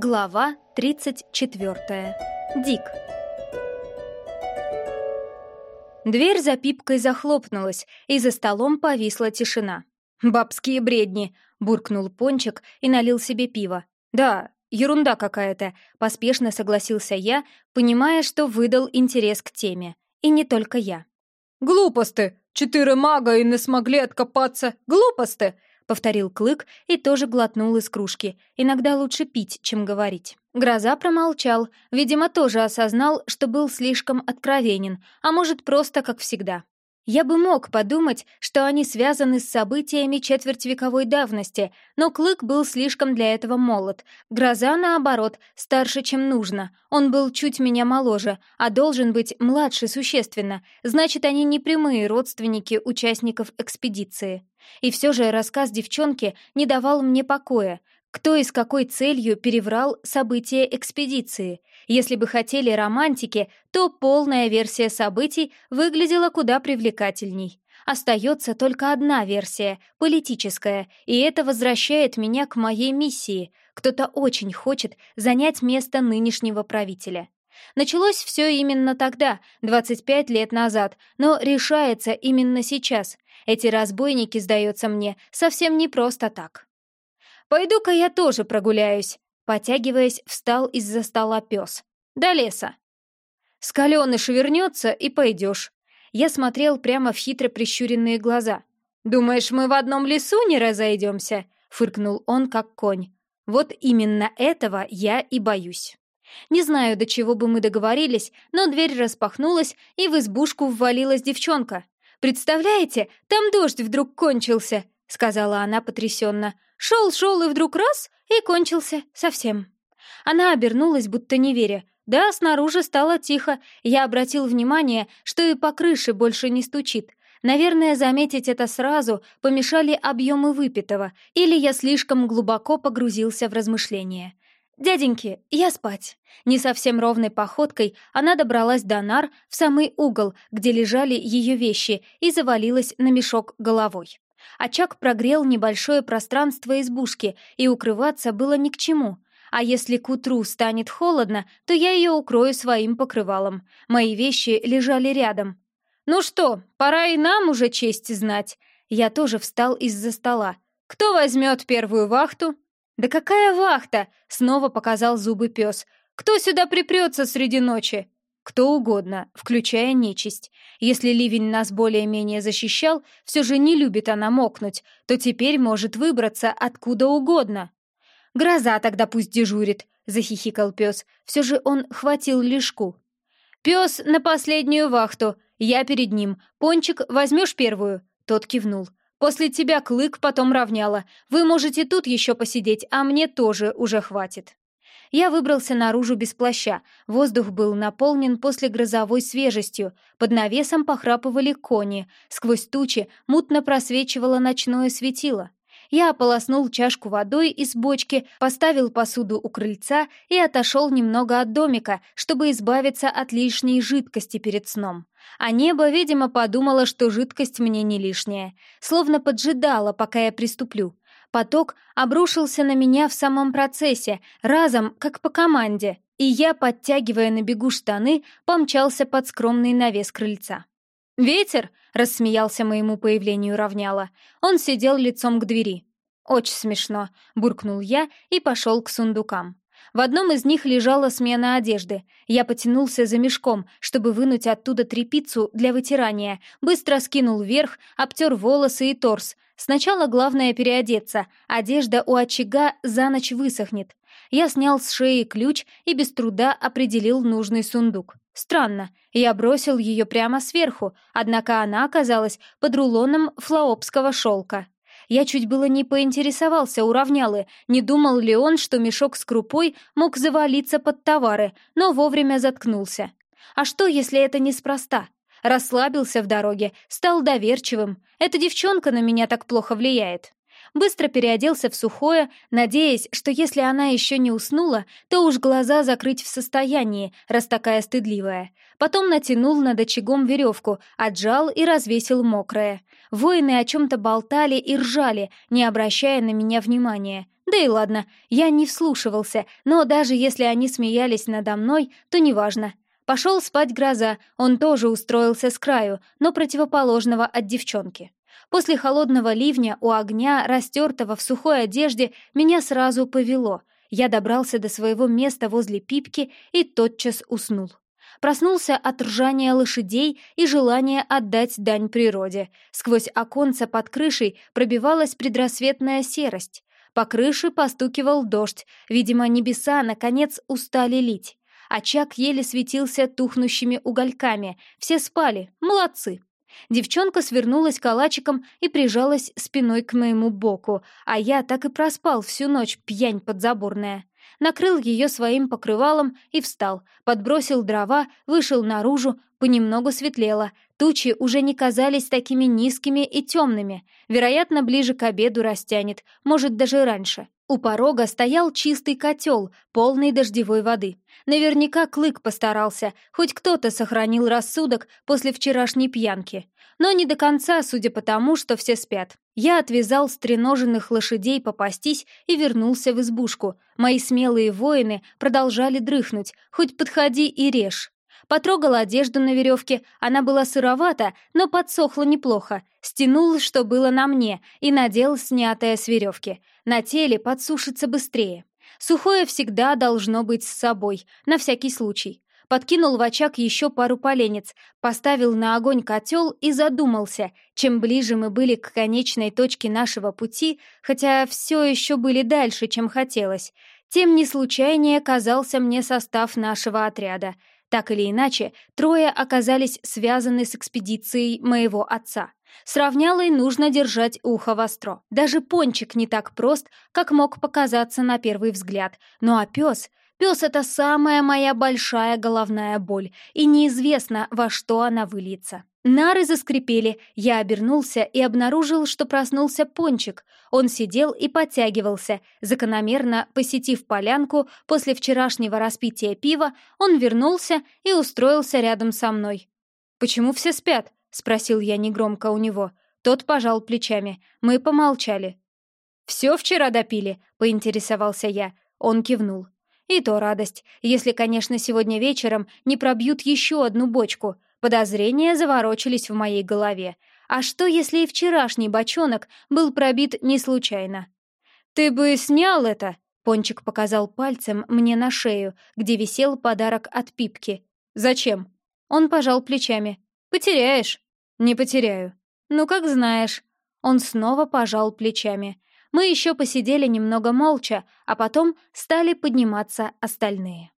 Глава 34. Дик. Дверь за пипкой захлопнулась, и за столом повисла тишина. «Бабские бредни!» — буркнул Пончик и налил себе пиво. «Да, ерунда какая-то», — поспешно согласился я, понимая, что выдал интерес к теме. И не только я. «Глупости! Четыре мага и не смогли откопаться! Глупости!» Повторил Клык и тоже глотнул из кружки. Иногда лучше пить, чем говорить. Гроза промолчал, видимо, тоже осознал, что был слишком откровенен, а может, просто как всегда. Я бы мог подумать, что они связаны с событиями четвертьвековой давности, но Клык был слишком для этого молод. Гроза, наоборот, старше, чем нужно. Он был чуть меня моложе, а должен быть младше существенно. Значит, они не прямые родственники участников экспедиции. И все же рассказ девчонки не давал мне покоя. Кто и с какой целью переврал события экспедиции? Если бы хотели романтики, то полная версия событий выглядела куда привлекательней. Остается только одна версия, политическая, и это возвращает меня к моей миссии. Кто-то очень хочет занять место нынешнего правителя. Началось все именно тогда, 25 лет назад, но решается именно сейчас. Эти разбойники, сдается мне, совсем не просто так. «Пойду-ка я тоже прогуляюсь», — потягиваясь, встал из-за стола пес. «До леса». «Скаленыш вернется, и пойдешь». Я смотрел прямо в хитро прищуренные глаза. «Думаешь, мы в одном лесу не разойдемся?» — фыркнул он, как конь. «Вот именно этого я и боюсь». Не знаю, до чего бы мы договорились, но дверь распахнулась, и в избушку ввалилась девчонка. «Представляете, там дождь вдруг кончился!» — сказала она потрясенно. «Шел-шел и вдруг раз, и кончился совсем». Она обернулась, будто не веря. Да, снаружи стало тихо. Я обратил внимание, что и по крыше больше не стучит. Наверное, заметить это сразу помешали объемы выпитого, или я слишком глубоко погрузился в размышления. «Дяденьки, я спать». Не совсем ровной походкой она добралась до нар в самый угол, где лежали ее вещи, и завалилась на мешок головой. Очаг прогрел небольшое пространство избушки, и укрываться было ни к чему. А если к утру станет холодно, то я ее укрою своим покрывалом. Мои вещи лежали рядом. «Ну что, пора и нам уже честь знать». Я тоже встал из-за стола. «Кто возьмет первую вахту?» «Да какая вахта?» — снова показал зубы пес. «Кто сюда припрется среди ночи?» «Кто угодно, включая нечисть. Если ливень нас более-менее защищал, все же не любит она мокнуть, то теперь может выбраться откуда угодно». «Гроза тогда пусть дежурит», — захихикал пес. Все же он хватил лишку. «Пес на последнюю вахту. Я перед ним. Пончик, возьмешь первую?» Тот кивнул. После тебя клык потом равняла. Вы можете тут еще посидеть, а мне тоже уже хватит». Я выбрался наружу без плаща. Воздух был наполнен после грозовой свежестью. Под навесом похрапывали кони. Сквозь тучи мутно просвечивало ночное светило. Я ополоснул чашку водой из бочки, поставил посуду у крыльца и отошел немного от домика, чтобы избавиться от лишней жидкости перед сном. А небо, видимо, подумало, что жидкость мне не лишняя, словно поджидало, пока я приступлю. Поток обрушился на меня в самом процессе, разом, как по команде, и я, подтягивая на бегу штаны, помчался под скромный навес крыльца. «Ветер!» — рассмеялся моему появлению равняла. Он сидел лицом к двери. «Очень смешно», — буркнул я и пошел к сундукам. В одном из них лежала смена одежды. Я потянулся за мешком, чтобы вынуть оттуда тряпицу для вытирания, быстро скинул вверх, обтер волосы и торс. Сначала главное переодеться, одежда у очага за ночь высохнет. Я снял с шеи ключ и без труда определил нужный сундук. Странно, я бросил ее прямо сверху, однако она оказалась под рулоном флаопского шелка. Я чуть было не поинтересовался у равнялы, не думал ли он, что мешок с крупой мог завалиться под товары, но вовремя заткнулся. А что, если это неспроста? Расслабился в дороге, стал доверчивым. Эта девчонка на меня так плохо влияет. Быстро переоделся в сухое, надеясь, что если она еще не уснула, то уж глаза закрыть в состоянии, раз такая стыдливая. Потом натянул над очагом веревку, отжал и развесил мокрое. Воины о чем-то болтали и ржали, не обращая на меня внимания. Да и ладно, я не вслушивался, но даже если они смеялись надо мной, то неважно. Пошел спать гроза, он тоже устроился с краю, но противоположного от девчонки. После холодного ливня у огня, растертого в сухой одежде, меня сразу повело. Я добрался до своего места возле пипки и тотчас уснул. Проснулся от ржания лошадей и желания отдать дань природе. Сквозь оконца под крышей пробивалась предрассветная серость. По крыше постукивал дождь, видимо, небеса, наконец, устали лить. Очаг еле светился тухнущими угольками. Все спали. Молодцы. Девчонка свернулась калачиком и прижалась спиной к моему боку, а я так и проспал всю ночь, пьянь подзаборная. Накрыл ее своим покрывалом и встал, подбросил дрова, вышел наружу, понемногу светлело, тучи уже не казались такими низкими и темными, вероятно, ближе к обеду растянет, может, даже раньше. У порога стоял чистый котел, полный дождевой воды. Наверняка Клык постарался, хоть кто-то сохранил рассудок после вчерашней пьянки. Но не до конца, судя по тому, что все спят. Я отвязал стреноженных лошадей попастись и вернулся в избушку. Мои смелые воины продолжали дрыхнуть, хоть подходи и режь. Потрогал одежду на веревке, она была сыровата, но подсохла неплохо. Стянул, что было на мне, и надел снятое с веревки. На теле подсушится быстрее. Сухое всегда должно быть с собой, на всякий случай. Подкинул в очаг еще пару поленец, поставил на огонь котел и задумался, чем ближе мы были к конечной точке нашего пути, хотя все еще были дальше, чем хотелось, тем не случайнее казался мне состав нашего отряда — так или иначе, трое оказались связаны с экспедицией моего отца. Сравнялой нужно держать ухо востро. Даже пончик не так прост, как мог показаться на первый взгляд. Ну а пес... Пес — это самая моя большая головная боль, и неизвестно, во что она выльется. Нары заскрипели, я обернулся и обнаружил, что проснулся пончик. Он сидел и подтягивался. Закономерно посетив полянку после вчерашнего распития пива, он вернулся и устроился рядом со мной. «Почему все спят?» — спросил я негромко у него. Тот пожал плечами. Мы помолчали. «Все вчера допили?» — поинтересовался я. Он кивнул. И то радость, если, конечно, сегодня вечером не пробьют еще одну бочку. Подозрения заворочились в моей голове. А что, если и вчерашний бочонок был пробит не случайно? «Ты бы снял это!» Пончик показал пальцем мне на шею, где висел подарок от Пипки. «Зачем?» Он пожал плечами. «Потеряешь?» «Не потеряю». «Ну, как знаешь». Он снова пожал плечами. Мы еще посидели немного молча, а потом стали подниматься остальные.